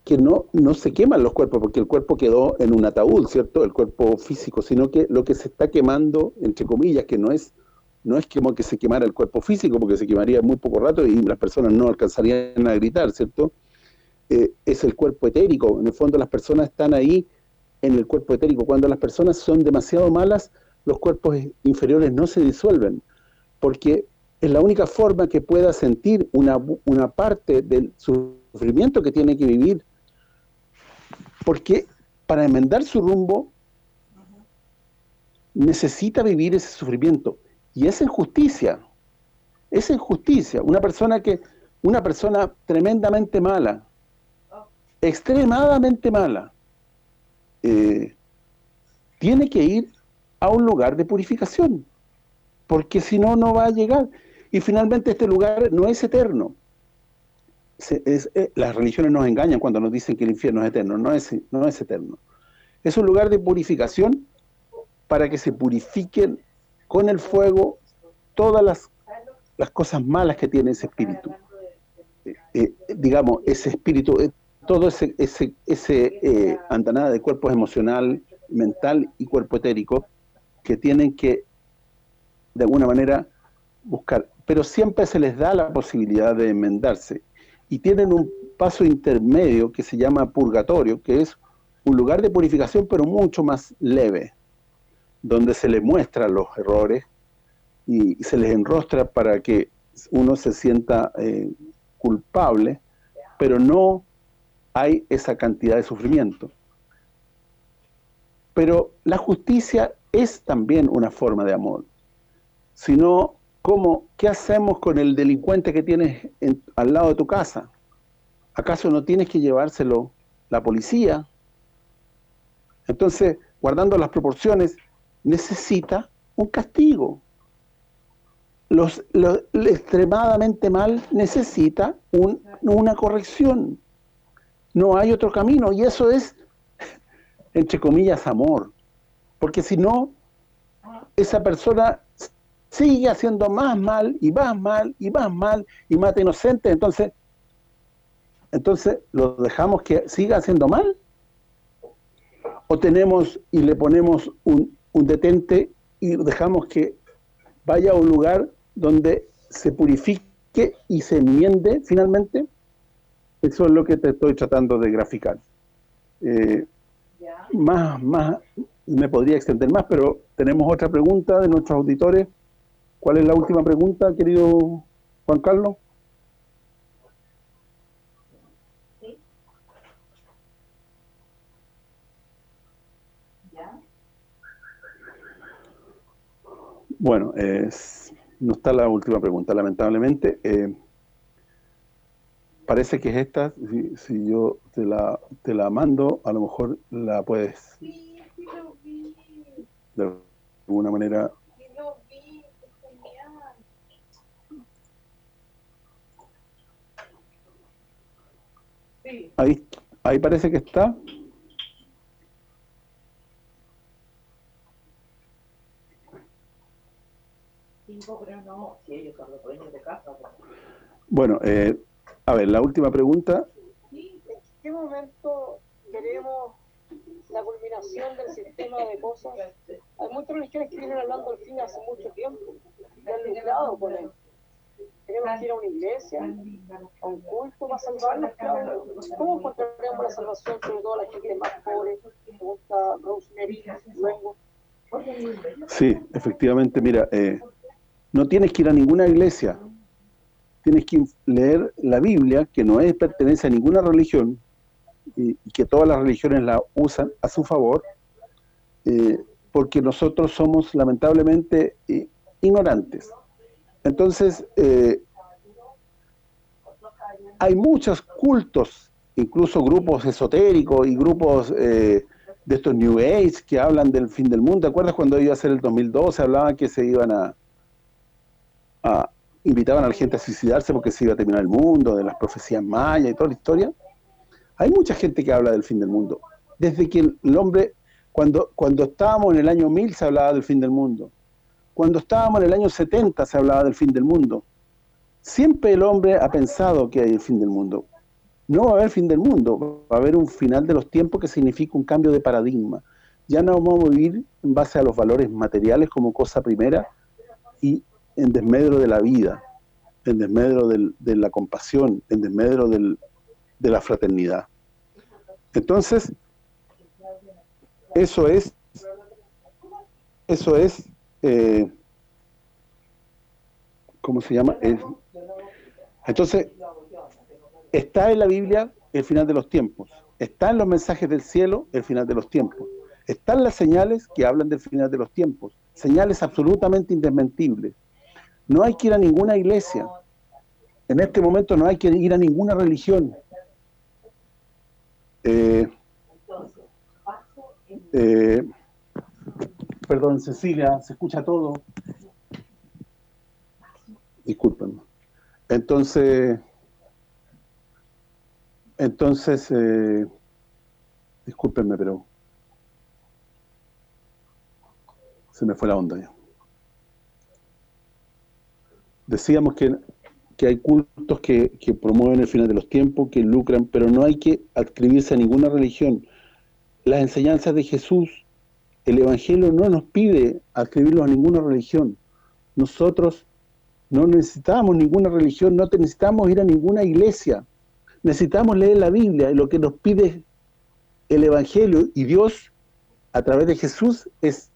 que no, no se queman los cuerpos, porque el cuerpo quedó en un ataúd, ¿cierto? El cuerpo físico, sino que lo que se está quemando, entre comillas, que no es no es que se quemara el cuerpo físico, porque se quemaría muy poco rato y las personas no alcanzarían a gritar, ¿cierto? Eh, es el cuerpo etérico, en el fondo las personas están ahí en el cuerpo etérico. Cuando las personas son demasiado malas, los cuerpos inferiores no se disuelven, porque es la única forma que pueda sentir una, una parte del sufrimiento que tiene que vivir, porque para enmendar su rumbo necesita vivir ese sufrimiento, y es injusticia, es injusticia, una persona que una persona tremendamente mala, extremadamente mala, eh, tiene que ir a un lugar de purificación, porque si no, no va a llegar. Y finalmente este lugar no es eterno. Eh, las religiones nos engañan cuando nos dicen que el infierno es eterno, no es, no es eterno. Es un lugar de purificación para que se purifiquen con el fuego todas las, las cosas malas que tiene ese espíritu. Eh, digamos, ese espíritu, todo ese, ese, ese andanada de cuerpo emocional, mental y cuerpo etérico, que tienen que, de alguna manera, buscar. Pero siempre se les da la posibilidad de enmendarse. Y tienen un paso intermedio que se llama purgatorio, que es un lugar de purificación, pero mucho más leve, donde se les muestran los errores y se les enrostra para que uno se sienta eh, culpable, pero no hay esa cantidad de sufrimiento. Pero la justicia es también una forma de amor. Sino, ¿cómo, ¿qué hacemos con el delincuente que tienes al lado de tu casa? ¿Acaso no tienes que llevárselo la policía? Entonces, guardando las proporciones, necesita un castigo. Los, extremadamente mal necesita una corrección. No hay otro camino y eso es, entre comillas, amor porque si no, esa persona sigue haciendo más mal y más mal y más mal y mata inocente, entonces entonces lo dejamos que siga haciendo mal o tenemos y le ponemos un, un detente y dejamos que vaya a un lugar donde se purifique y se enmiende finalmente eso es lo que te estoy tratando de graficar. Eh, más, más, me podría extender más, pero tenemos otra pregunta de nuestros auditores. ¿Cuál es la última pregunta, querido Juan Carlos? ¿Ya? Bueno, es, no está la última pregunta, lamentablemente. Eh, parece que es esta, si, yo te la, te la mando, a lo mejor la puedes de alguna manera Ahí, ahí parece que está. Bueno, eh, a ver, la última pregunta. ¿En qué momento veremos la culminación del sistema de cosas? Hay muchas religiones que vienen hablando del fin hace mucho tiempo y han lidiado con él. Tenemos que ir a una iglesia, a un culto para salvarnos. ¿Cómo encontraremos la salvación, sobre todo la gente más pobre, que gusta Rosemary, luego? Sí, efectivamente, mira, eh, no tienes que ir a ninguna iglesia, tienes que leer la Biblia, que no es pertenece a ninguna religión, y, que todas las religiones la usan a su favor, eh, porque nosotros somos lamentablemente eh, ignorantes. Entonces, eh, hay muchos cultos, incluso grupos esotéricos y grupos de estos New Age que hablan del fin del mundo. ¿Te acuerdas cuando iba a ser el 2012? Hablaban que se iban a, invitaban a la gente a suicidarse porque se iba a terminar el mundo, de las profecías mayas y toda la historia. Hay mucha gente que habla del fin del mundo. Desde que el hombre, cuando, cuando estábamos en el año 1000 se hablaba del fin del mundo. Cuando estábamos en el año 70 se hablaba del fin del mundo. Siempre el hombre ha pensado que hay el fin del mundo. No va a haber fin del mundo, va a haber un final de los tiempos que significa un cambio de paradigma. Ya no vamos a vivir en base a los valores materiales como cosa primera y en desmedro de la vida, en desmedro de la compasión, en desmedro de la fraternidad. Entonces, eso es, eso es, eh, ¿cómo se llama? entonces, está en la Biblia el final de los tiempos, está en los mensajes del cielo el final de los tiempos, están las señales que hablan del final de los tiempos, señales absolutamente indesmentibles. No hay que ir a ninguna iglesia. En este momento no hay que ir a ninguna religión. Eh, eh, perdón, Cecilia, se escucha todo. Disculpen. Entonces, entonces, eh, discúlpenme, pero se me fue la onda ya decíamos que, hay cultos que, promueven el final de los tiempos, que lucran, pero no hay que adscribirse a ninguna religión. Las enseñanzas de Jesús, el Evangelio no nos pide adscribirlos a ninguna religión. Nosotros no necesitamos ninguna religión, no necesitamos ir a ninguna iglesia. Necesitamos leer la Biblia y lo que nos pide el Evangelio y Dios a través de Jesús es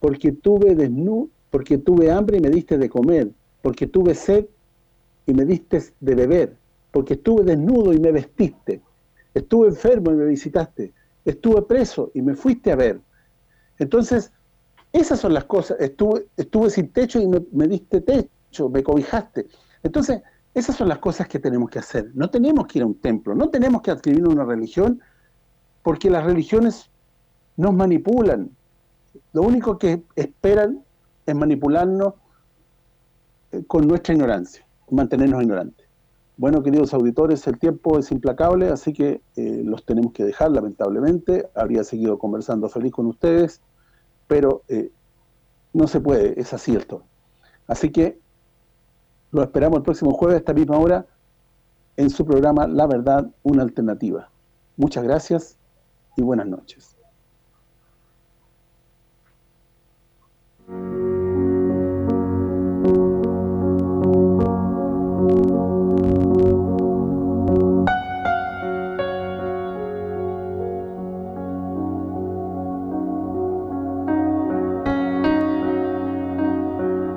porque tuve desnudo, porque tuve hambre y me diste de comer, porque tuve sed y me diste de beber, porque estuve desnudo y me vestiste, estuve enfermo y me visitaste, estuve preso y me fuiste a ver. Entonces, esas son las cosas, estuve estuve sin techo y me, diste techo, me cobijaste. Entonces, esas son las cosas que tenemos que hacer. No tenemos que ir a un templo, no tenemos que adquirir una religión, porque las religiones nos manipulan. Lo único que esperan es manipularnos con nuestra ignorancia, mantenernos ignorantes. Bueno, queridos auditores, el tiempo es implacable, así que eh, los tenemos que dejar, lamentablemente. Habría seguido conversando feliz con ustedes, pero eh, no se puede, es así esto. Así que lo esperamos el próximo jueves a esta misma hora en su programa La Verdad, una alternativa. Muchas gracias y buenas noches.